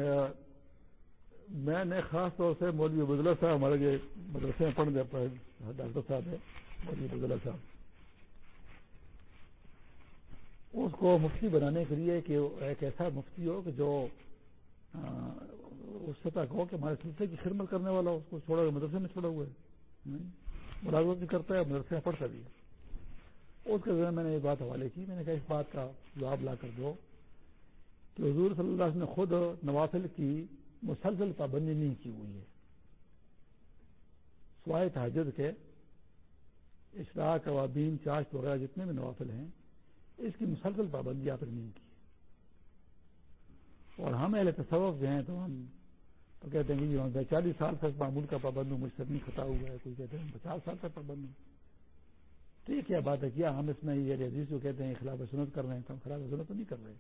میں نے خاص طور سے مولوی عبداللہ صاحب، ہمارے جو مدرسے میں پڑھ دیتا ہے، ڈاکٹر صاحب ہے مولوی عبداللہ صاحب۔ اس کو مفتی بنانے کے لیے کہ ایک ایسا مفتی ہو کہ جو اس سطح کو کہ ہمارے سلسلے کی خدمت کرنے والا اس کو چھوڑا مدرسے میں چھوڑا ہوا ہے۔ ملازمت بھی کرتا ہے، مدرسے میں پڑھتا بھی ہے۔ اس کے ذریعے میں نے یہ بات حوالے کی، میں نے کہا اس بات کا جواب لا کر دو کہ حضور صلی اللہ علیہ وسلم نے خود نوافل کی، مسلسل پابندی نہیں کی ہوئی ہے۔ سوائے تحجد کے، اشراق، عوابین، چاشت وغیرہ جتنے بھی نوافل ہیں، اس کی مسلسل پابندی آپ نے نہیں کی۔ اور ہم اہل تصوف جو ہیں تو ہم تو کہتے ہیں کہ جی میں چالیس سال تک معمول کا پابند ہوں، مجھ سے نہیں خطا ہوا ہے، کوئی کہتے ہیں پچاس سال تک پابند ہوں۔ تو یہ کیا بات ہے کیا ہم اس میں یہ عزیز جو کہتے ہیں خلاف سنت کر رہے ہیں تو ہم خلاف سنت تو نہیں کر رہے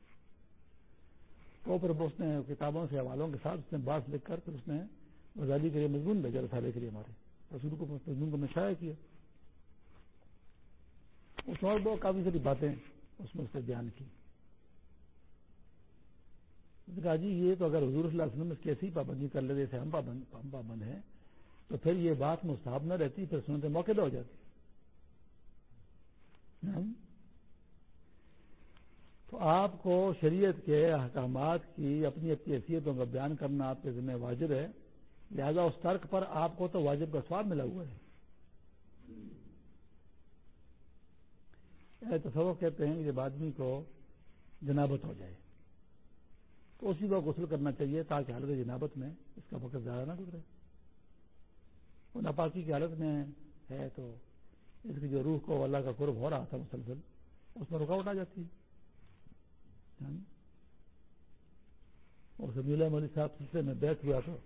تو پھر اس نے کتابوں سے حوالوں کے ساتھ اس نے بات لکھ کر پھر اس نے وزادی کے لیے مضمون بھیجا رسالے کے لیے ہمارے۔ رسول کو مضمون کو میں شائع کیا۔ اس اور بہت کافی ساری باتیں اس میں اس نے بیان کی۔ کہا جی یہ تو اگر حضور صلی اللہ علیہ وسلم اس کی ایسی پابندی کر لیتے ہم پابند ہم پابند ہیں، تو پھر یہ بات مستحب نہ رہتی، پھر سنتے موقع ہو جاتی۔ تو آپ کو شریعت کے احکامات کی، اپنی اپنی حیثیتوں کا بیان کرنا آپ کے ذمہ واجب ہے۔ لہذا اس ترک پر آپ کو تو واجب کا سواب ملا ہوا ہے۔ تصور کہتے ہیں کہ جب آدمی کو جنابت ہو جائے، تو اسی کو غسل کرنا چاہیے تاکہ حالت جنابت میں اس کا وقت زیادہ نہ گزرے۔ وہ ناپاکی کی حالت میں ہے تو اس کی جو روح کو اللہ کا قرب ہو رہا تھا مسلسل، اس میں رکاوٹ آ جاتی ہے۔ یعنی اور سمیلا مولوی صاحب سلسلے میں بیٹھ ہوا تو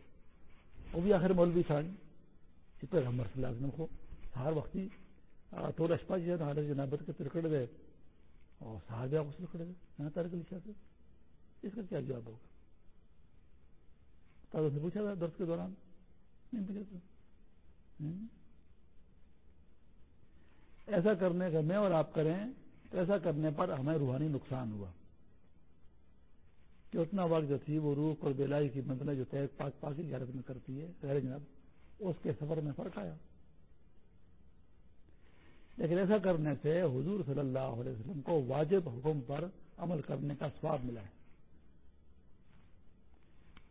وہ بھی آخر مولوی تھا۔ اس پر ہم مرسل کو ہر وقت ہی تو اشپا جی حالت جنابت کے ترکڑ گئے اور سہار بھی غسل کھڑے گئے یہاں ترک لکھا سے اس کا کیا جواب ہوگا؟ تب اس پوچھا تھا درد کے دوران۔ نہیں پوچھا تھا۔ ایسا کرنے کا میں اور آپ کریں تو ایسا کرنے پر ہمیں روحانی نقصان ہوا۔ کہ اتنا وقت جو تھی وہ روح اور بیلائی کی منتنا جو طے پاک پاکی کی حالت میں کرتی ہے، غیر جناب، اس کے سفر میں فرق آیا۔ لیکن ایسا کرنے سے حضور صلی اللہ علیہ وسلم کو واجب حکم پر عمل کرنے کا سواب ملا ہے۔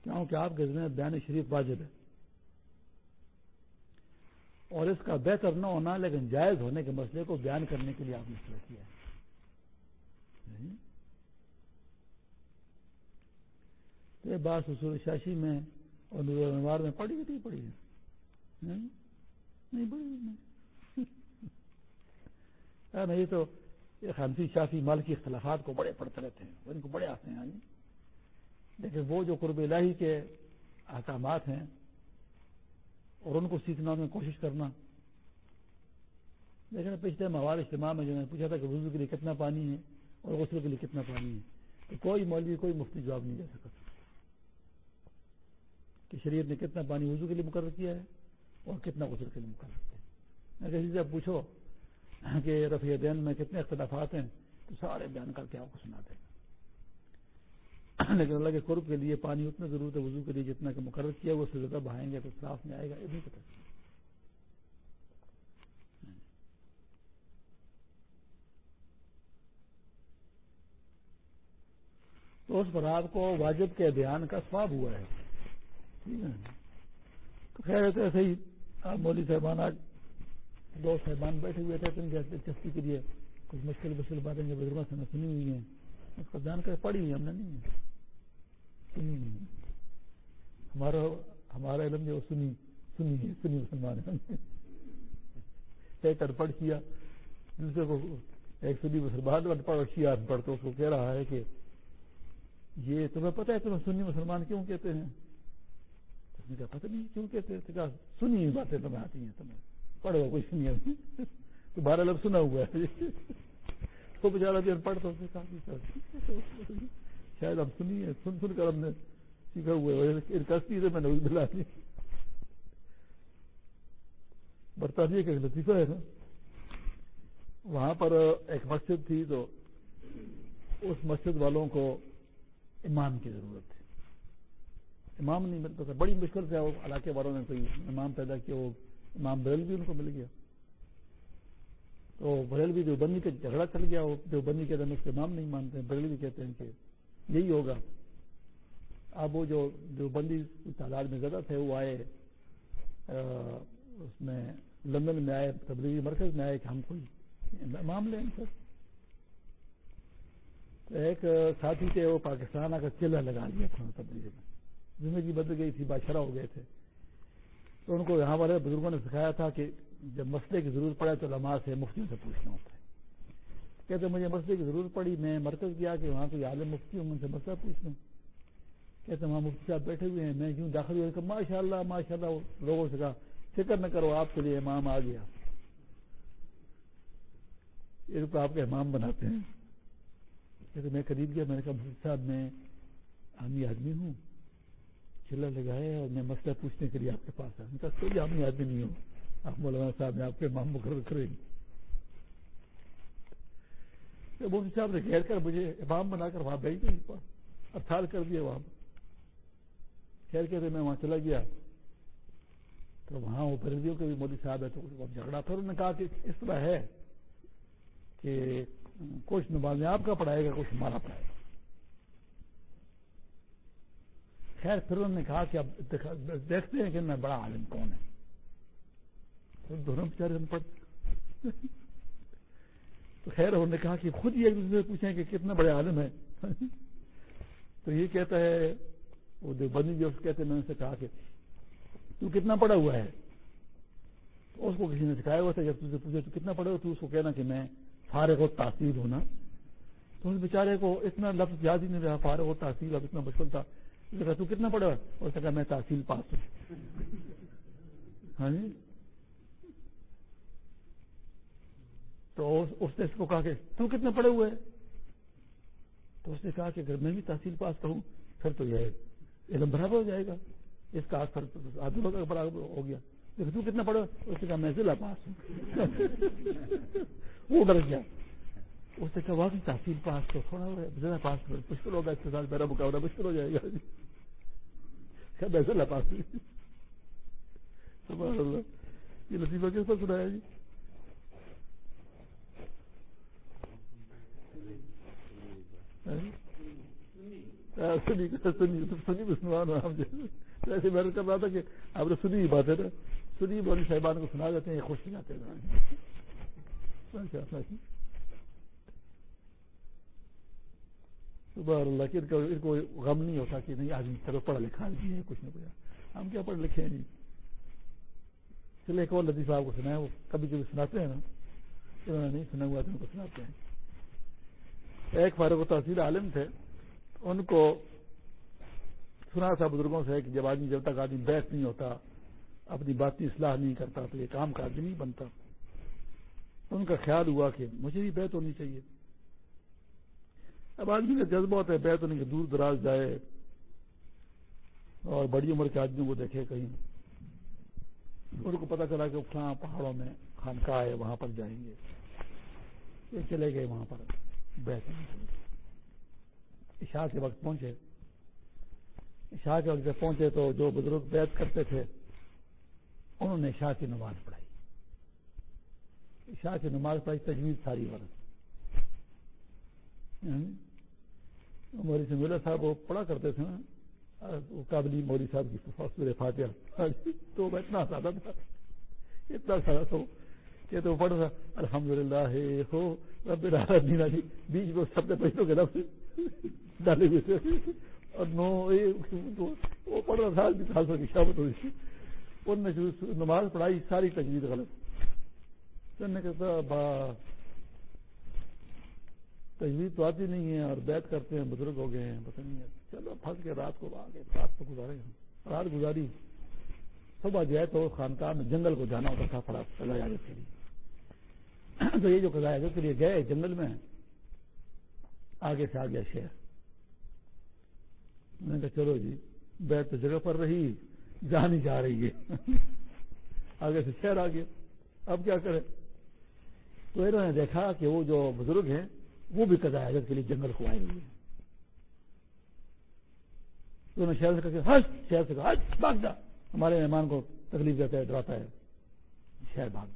کیونکہ آپ کے ذمہ بیان شریف واجب ہے اور اس کا بہتر نہ ہونا، لیکن جائز ہونے کے مسئلے کو بیان کرنے کے لیے آپ نے فیصلہ کیا ہے۔ یہ بات حصول شاشی میں اور نور میں پڑھی تھی پڑھی ہے۔ نہیں؟ پڑھی نہیں۔ تو خانسی شافی مال کی اختلافات کو بڑے پڑھتے رہتے ہیں ان کو بڑے آتے ہیں۔ لیکن وہ جو قرب الہی کے احکامات ہیں اور ان کو سیکھنا میں کوشش کرنا۔ لیکن پچھلے مواد اجتماع میں جو میں نے پوچھا تھا کہ وضو کے لیے کتنا پانی ہے اور غسل کے لیے کتنا پانی ہے، تو کوئی مولوی، کوئی مفتی جواب نہیں دے سکتا کہ شریعت نے کتنا پانی وضو کے لیے مقرر کیا ہے اور کتنا غسل کے لیے مقرر کیا ہے۔ کسی سے پوچھو کہ رفیع دین میں کتنے اختلافات ہیں تو سارے بیان کر کے آپ کو سنا دیں۔ لیکن اللہ کے قرب کے لیے پانی اتنا ضرورت ہے، وضو کے لیے جتنا کہ مقرر کیا وہ اس سے زیادہ بہائیں گے تو صاف میں آئے گا یہ نہیں پتہ تو اس پر آپ کو واجب کے بیان کا سواب ہوا ہے۔ ٹھیک ہے۔ تو خیر، تو ایسے ہی آپ مولی صاحبان، آج دو صاحبان بیٹھے ہوئے تھے دلچسپی کے لیے کچھ مشکل مشکل باتیں جو بزرگوں سے سنی ہوئی ہیں، اس کا بیان کر پڑھی ہوئی ہم نے نہیں۔ ہمارا ہمارا علم جو سنی سنی ہے، سنی مسلمان ہے ایک پڑھ کیا، دوسرے کو ایک سنی مسلمان پڑھ کیا پڑھ تو اس کو کہہ رہا ہے کہ یہ تمہیں پتہ ہے تمہیں سنی مسلمان کیوں کہتے ہیں؟ اس نے کہا، پتہ نہیں کیوں کہتے ہیں؟ کہا، سنی باتیں تمہیں آتی ہیں، تمہیں پڑھو کوئی سنی تو بارہ لفظ سنا ہوا ہے۔ وہ بچارا دیر پڑھتا شاید ہم سنی ہے سن سن کر ہم نے سیکھا ہوا ہے میں نے دلا دی برطانیہ کا ایک لطیفہ ہے نا۔ وہاں پر ایک مسجد تھی تو اس مسجد والوں کو امام کی ضرورت تھی۔ امام نہیں ملتا تھا بڑی مشکل سے وہ علاقے والوں نے کوئی امام پیدا کیا، وہ امام بریل بھی ان کو مل گیا۔ تو بریل بھی دیوبندی کا جھگڑا چل گیا، وہ دیوبندی کہتے ہیں اس کے امام نہیں مانتے بریل بھی کہتے ہیں کہ یہی ہوگا۔ اب وہ جو دیوبندی تعداد میں زیادہ تھے، وہ آئے اس میں لندن میں آئے، تبلیغی مرکز میں آئے کہ ہم کوئی امام لیں سر۔ ایک ساتھی تھے، وہ پاکستان آ کر چلا لگا دیا تھا تبلیغ میں۔ زندگی بدل گئی تھی، بادشاہ ہو گئے تھے۔ تو ان کو یہاں والے بزرگوں نے سکھایا تھا کہ جب مسئلے کی ضرورت پڑے تو لمحہ سے مفتیوں سے پوچھنا ہوتا ہے۔ کہتے مجھے مسئلے کی ضرورت پڑی، میں مرکز گیا کہ وہاں کوئی عالم مفتی ہوں ان سے مسئلہ پوچھ لوں۔ کہتے وہاں مفتی صاحب بیٹھے ہوئے ہیں، میں کیوں داخل ہوئے کہ ماشاء اللہ ماشاء اللہ لوگوں سے کہا، فکر نہ کرو، آپ کے لیے امام آ گیا۔ یہ تو آپ کے امام بناتے ہیں۔ کہتے میں قریب گیا، میں نے کہا، مفتی صاحب، میں عامی آدمی ہوں۔ چلا لگایا اور میں مسئلہ پوچھنے کے لیے آپ کے پاس آیا۔ کہا، کوئی عامی آدمی نہیں ہوں آپ مولانا صاحب نے آپ کے امام مقرر کریں گے۔ مفتی صاحب نے گھیر کر مجھے امام بنا کر وہاں بھیج دیا ارتھال کر دیا وہاں خیر کہتے میں وہاں چلا گیا۔ تو وہاں وہ بریلیوں کے بھی مودی صاحب ہے تو جھگڑا پھر انہوں نے کہا کہ اس طرح ہے کہ کچھ نماز آپ کا پڑھائے گا، کچھ ہمارا پڑھائے گا۔ خیر پھر انہوں نے کہا کہ اب دیکھتے ہیں کہ میں بڑا عالم کون ہے۔ دونوں بچارے ان پڑھ تو خیر انہوں نے کہا کہ خود ہی ایک دوسرے سے پوچھیں کہ کتنے بڑے عالم ہیں۔ تو یہ کہتا ہے، وہ جو بنی جو کہتے ہیں، میں نے سے کہا کہ تو کتنا پڑا ہوا ہے؟ تو اس کو کسی نے سکھایا ہوا تھا، جب تجھے پوچھے تو کتنا پڑے ہو تو اس کو کہنا کہ میں فارغ و تاثیر ہونا تو اس بیچارے کو اتنا لفظ یاد ہی نہیں رہا، فارغ و تاثیر اب اتنا بچپن تھا۔ کہا، تو کتنا پڑا اس نے کہا، میں تحصیل پاس ہوں۔ ہاں جی؟ تو اس نے اس کو کہا کہ تو کتنے پڑے ہوئے تو اس نے کہا کہ اگر میں بھی تحصیل پاس کروں، پھر تو یہ علم برابر ہو جائے گا۔ اس کا آدمی برابر ہو گیا۔ لیکن تو کتنا پڑھو اس نے کہا میں ضلع پاس ہوں۔ وہ ڈر گیا۔ اس نے کہا واقعی تحصیل پاس تو تھوڑا ضلع پاس مشکل ہوگا، اس کے ساتھ میرا مقابلہ مشکل ہو جائے گا۔ میں ضلع پاس یہ لطیفہ کس پر سنایا جی؟ سنی مسلمان ایسے جی۔ میں کر رہا تھا کہ آپ نے سنی بات ہے نا۔ سنی بولی صاحبان کو سنا دیتے ہیں یہ خوش نہیں جاتے ہیں۔ اللہ، کہ ان کو ان کو غم نہیں ہوتا کہ نہیں آدمی چلو پڑھا لکھا بھی ہے، کچھ نہ کچھ ہم کیا پڑھ لکھے ہیں؟ جی چلے، ایک اور لطیف صاحب کو سنا ہے وہ کبھی کبھی سناتے ہیں نا۔ انہوں نے نہیں سنا ہوا تو ان کو سناتے ہیں۔ ایک فاروق و تحصیل عالم تھے، ان کو سنا تھا بزرگوں سے کہ جب آدمی جب تک آدمی بیٹھ نہیں ہوتا، اپنی بات اصلاح نہیں کرتا، تو یہ کام کا آدمی نہیں بنتا۔ ان کا خیال ہوا کہ مجھے بھی بیت ہونی چاہیے۔ اب آدمی کا جذبہ ہوتا ہے بیت ہونے کے دور دراز جائے اور بڑی عمر کے آدمیوں کو دیکھے کہیں۔ ان کو پتا چلا کہ فلاں پہاڑوں میں خانقاہ ہے، وہاں پر جائیں گے۔ یہ چلے گئے وہاں پر۔ بیت عشاء کے وقت پہنچے۔ عشاء کے وقت جب پہنچے تو جو بزرگ بیت کرتے تھے، انہوں نے عشاء کی نماز پڑھائی۔ عشاء کی نماز پڑھائی تجویز ساری ورت یعنی مولوی سے ملا صاحب وہ پڑھا کرتے تھے نا قابلی مولوی صاحب کی فاتحہ۔ تو میں اتنا سادہ تھا، اتنا سادہ تو کہ تو پڑھ رہا الحمد للہ ہو، رب جی بیچ میں سب سے پیسوں کے لفظ ڈالے ہوئے تھے اور نو وہ پڑھ رہا تھا خاص کی شامت ہوئی تھی۔ ان نے نماز پڑھائی، ساری تجویز غلط۔ نے کہتا با تجویز تو آتی نہیں ہے اور بیت کرتے ہیں، بزرگ ہو گئے ہیں، پتہ نہیں ہے۔ چلو، پھنس کے رات کو آگے رات کو گزارے ہیں رات گزاری۔ صبح جو ہے تو خانقاہ میں جنگل کو جانا ہوتا تھا، پڑا چلا جانے کے لیے تو یہ جو قضاء کے لیے گئے جنگل میں، آگے سے آ گیا شہر۔ میں نے کہا، چلو جی بیت تو جگہ پر رہی جان ہی جا رہی ہے۔ آگے سے شہر آ گیا۔ اب کیا کرے تو انہوں نے دیکھا کہ وہ جو بزرگ ہیں، وہ بھی قضاء حاجت کے لیے جنگل کو آئے ہوئے ہیں۔ تو انہوں نے شہر سے کہا ہس شہر سے کہا ہس بھاگ جا۔ ہمارے مہمان کو تکلیف دیتا ہے، ڈراتا ہے۔ شہر بھاگ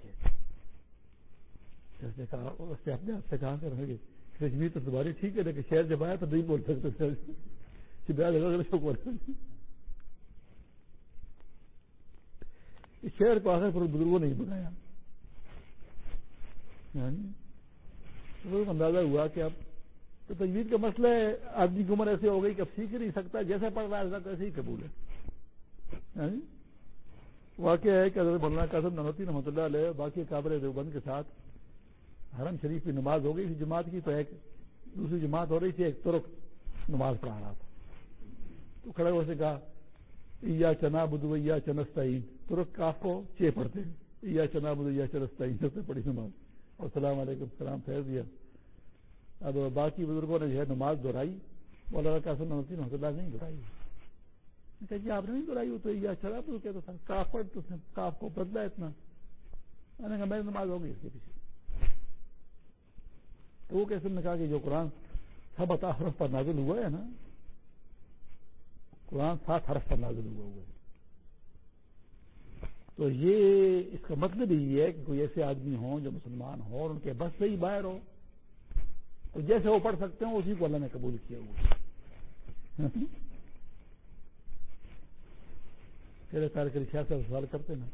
کہا، اس اپنے آپ سے کہا کر رہے کشمیر تو تمہاری ٹھیک ہے، لیکن شہر جب آیا تو نہیں بول سکتے بول شہر کو آخر پر بزرگوں نے بنایا۔ یعنی اندازہ ہوا کہ اب تو تجویز کا مسئلہ ہے۔ آدمی کی عمر ایسے ہو گئی کہ اب سیکھ نہیں سکتا، جیسے پڑھ رہا ہے ایسے ہی قبول ہے۔ یعنی واقعہ ہے کہ اگر مولانا قاسم نمتی رحمۃ اللہ علیہ باقی قابل دیوبند کے ساتھ حرم شریف کی نماز ہو گئی تھی جماعت کی تو ایک دوسری جماعت ہو رہی تھی، ایک ترک نماز پڑھا رہا تھا۔ تو کھڑے ہوئے سے کہا یا چنا بدو یا چنستا ترک کاف کو چے پڑھتے یا چنا بدو یا چنستا سب سے پڑھی نماز۔ اور السلام علیکم السلام پھیر دیا۔ اب باقی بزرگوں نے جو ہے نماز دہرائی۔ مولانا قاسم نمتی رحمۃ اللہ نہیں دہرائی۔ کہ جی آپ نے نہیں دہرائی تو یا چنا بدو کہتا تھا۔ کاف پڑھ تو کاف کو بدلا اتنا۔ میں نے کہا میری نماز ہوگی اس کے پیچھے۔ وہ کیسے نے کہا کہ جو قرآن سب اتا حرف پر نازل ہوا ہے نا، قرآن سات حرف پر نازل ہوا ہوا ہے۔ تو یہ اس کا مطلب ہی ہے کہ کوئی ایسے آدمی ہوں جو مسلمان ہوں اور ان کے بس سے ہی باہر ہو۔ تو جیسے وہ پڑھ سکتے ہیں اسی کو اللہ نے قبول کیا ہوا۔ شیر تارک علی شاہ سے سوال کرتے نا۔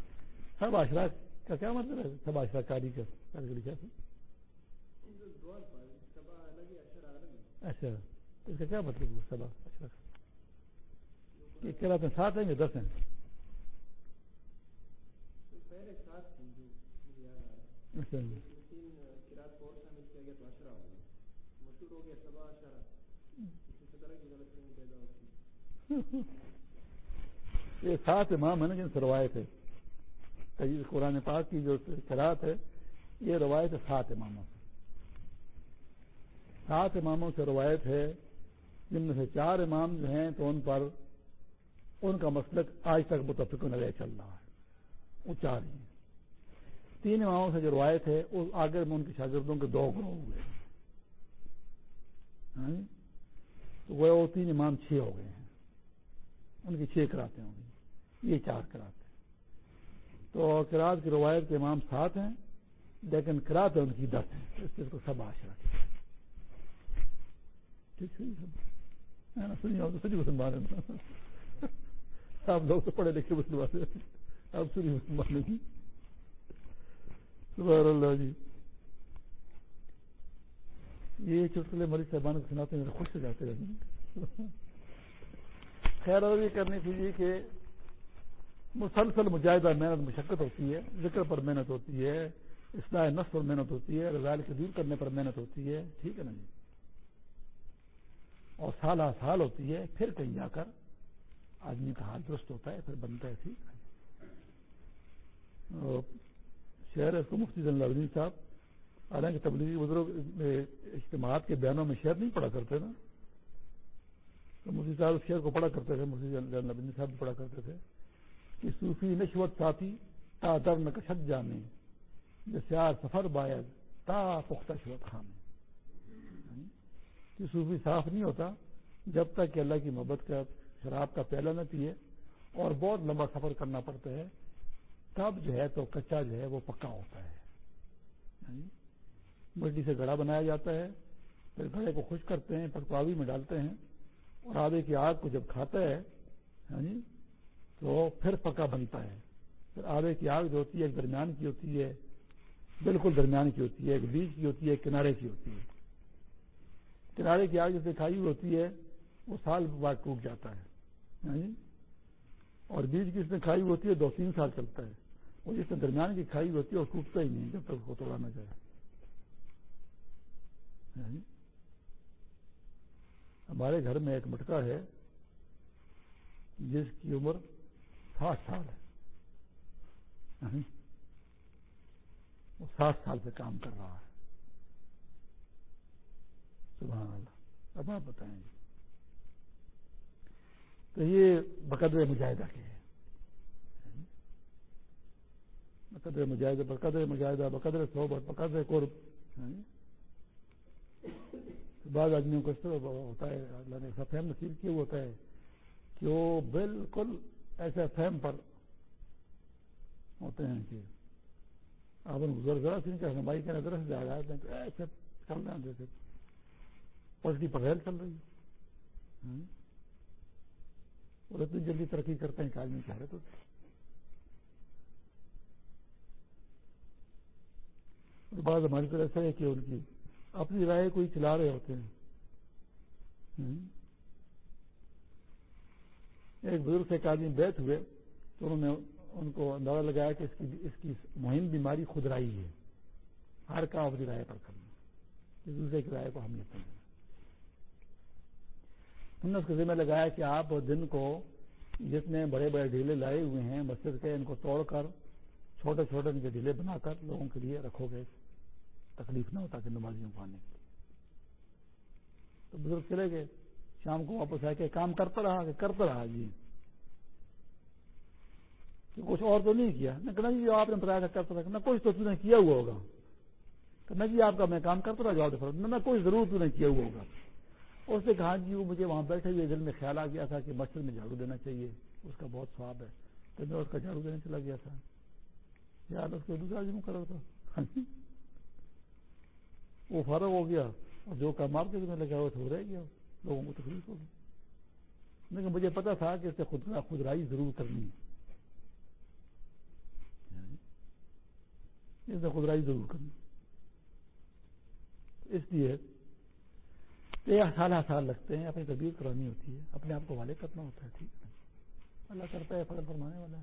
سب آشرا کا کیا مطلب ہے؟ سب آشرا کاری کا تارک علی شاہ سے اچھا اس کا کیا مطلب ہے؟ سب اشرا اچھا، اچھا۔ سات ہیں یا دس ہیں؟ اچھا۔ یہ سات امام ہے نا جن سے روایت ہے۔ قرآن پاک کی جو قرآت ہے، یہ روایت ہے سات اماموں سے۔ سات اماموں سے روایت ہے، جن میں سے چار امام جو ہیں تو ان پر ان کا مسلک آج تک متفق نظر چل رہا ہے۔ وہ چار ہی تین اماموں سے جو روایت ہے اس آگے میں ان کے شاگردوں کے دو گروہ ہوئے ہاں جی؟ تو وہ تین امام چھ ہو گئے ہیں۔ ان کی چھ کراتے ہوں گی یہ چار کراتے ہیں۔ تو کراط کی روایت کے امام سات ہیں، لیکن کراط ان کی دس ہیں۔ اس کو سب آشرا آپ لوگ تو پڑھے لکھے مسلمان آپ سنی مسلمان کی اللہ جی۔ یہ چٹکلے مریض صاحبان کو سناتے ہیں، خوش ہو جاتے رہتے خیر اور یہ کرنی چاہیے جی کہ مسلسل مجاہدہ محنت، مشقت ہوتی ہے، ذکر پر محنت ہوتی ہے، اصلاح نسل پر محنت ہوتی ہے رضائل کے دور کرنے پر محنت ہوتی ہے، ٹھیک ہے نا جی۔ اور سالہ سال ہوتی ہے، پھر کہیں جا کر آدمی کا حال درست ہوتا ہے، پھر بنتا ہے ٹھیک۔ شہر اس کو مفتی الدین صاحب، حالانکہ تبلیغی بزرگ اجتماعات کے بیانوں میں شہر نہیں پڑا کرتے نا۔ تو مفتی صاحب اس شعر کو پڑھا کرتے تھے، مفتی الدین صاحب بھی پڑھا کرتے تھے۔ کہ صوفی نشوت ساتھی، تا در نکشت جانے۔ جسیار سفر باید تا پختہ شوت خانے۔ کہ صوفی صاف نہیں ہوتا جب تک کہ اللہ کی محبت کا شراب کا پہلا نہ پیے اور بہت لمبا سفر کرنا پڑتا ہے، تب جو ہے تو کچا جو ہے وہ پکا ہوتا ہے۔ یعنی مٹی سے گڑا بنایا جاتا ہے، پھر گڑے کو خوش کرتے ہیں پکواوی میں ڈالتے ہیں اور آدھے کی آگ کو جب کھاتا ہے یعنی تو پھر پکا بنتا ہے۔ پھر آدھے کی آگ جو ہوتی ہے ایک درمیان کی ہوتی ہے، بالکل درمیان کی ہوتی ہے، ایک بیچ کی ہوتی ہے، ایک کنارے کی ہوتی ہے۔ کنارے کی آگ جیسے کھائی ہوئی ہوتی ہے، وہ سال بعد ٹوٹ جاتا ہے۔ یعنی اور بیج کی اس میں کھائی ہوتی ہے، دو تین سال چلتا ہے۔ اور جس میں درمیان کی کھائی ہوتی ہے، وہ ٹوٹتا ہی نہیں جب تک اس کو توڑا نہ جائے۔ یعنی ہمارے گھر میں ایک مٹکا ہے، جس کی عمر ساٹھ سال ہے۔ یعنی وہ ساٹھ سال سے کام کر رہا ہے۔ سبحان اللہ۔ اب آپ بتائیں گے تو یہ بقدر مجاہدہ کے ہے؟ بقدر مجاہدہ بقدر مجاہدہ، بقدر صحبت، بقدر قرب۔ بعض آدمیوں کو اس طرح ہوتا ہے، اللہ نے ایسا فہم نصیب کیا ہوتا ہے کہ وہ بالکل ایسے فہم پر ہوتے ہیں کہ آپ ان بزرگ ذرا سی رہنمائی کے نظر سے جا رہا ہے ایسے چل رہے جیسے پلٹی پغیر چل رہی ہے۔ اور اتنی جلدی ترقی کرتے ہیں کہ آدمی چاہ رہے تو بعض ہماری طرح ایسا ہے کہ ان کی اپنی رائے کوئی چلا رہے ہوتے ہیں۔ ایک بزرگ سے ایک آدمی بیٹھ ہوئے تو انہوں نے ان کو اندازہ لگایا کہ اس کی اس کی مہم بیماری خود رائی ہے۔ ہر کام اپنی رائے پر کرنا دوسرے کی رائے کو ہم لیتے ہیں انہوں نے اس کو ذمہ لگایا کہ آپ دن کو جتنے بڑے بڑے ڈھیلے لائے ہوئے ہیں مسجد کے، ان کو توڑ کر چھوٹے چھوٹے ان کے ڈھیلے بنا کر لوگوں کے لیے رکھو گے، تکلیف نہ ہوتا کہ نمازیوں کو آنے کے تو بزرگ چلے گئے، شام کو واپس آ کے کام کرتا رہا، کہ کرتا رہا جی۔ کہ کچھ اور تو نہیں کیا۔ نہ کہنا جی آپ نے بتایا تھا کرتا رہا نہ کچھ تو نے کیا ہوا ہوگا۔ کہنا جی آپ کا میں کام کرتا رہا، جواب نہ کچھ ضرور تو نے کیا ہوا ہوگا۔ اس نے کہا جی وہ مجھے وہاں بیٹھے ہوئے دل میں خیال آ گیا تھا کہ مچھر میں جھاڑو دینا چاہیے، اس کا بہت سواب ہے۔ تو میں اس کا جھاڑو دینے چلا گیا تھا۔ یار اس کو دوسرا آدمی مقرر تھا وہ فرق ہو گیا اور جو کام آپ کے میں لگا ہوا تھا وہ رہ گیا۔ لوگوں کو تکلیف ہوگی لیکن مجھے پتا تھا کہ اسے خود خدرائی ضرور کرنی ہے۔ یعنی اسے خدرائی ضرور کرنی۔ اس لیے ایک سال سال لگتے ہیں، اپنی طبیعت کرانی ہوتی ہے، اپنے آپ کو والے کرنا ہوتا ہے، ٹھیک اللہ کرتا ہے فضل فرمانے والا ہے۔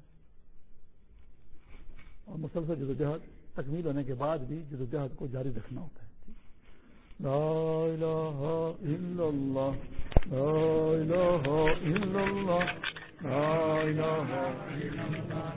اور مسلسل جدوجہد، تکمیل ہونے کے بعد بھی جدوجہد کو جاری رکھنا ہوتا ہے لا لا لا لا الہ الہ الا اللہ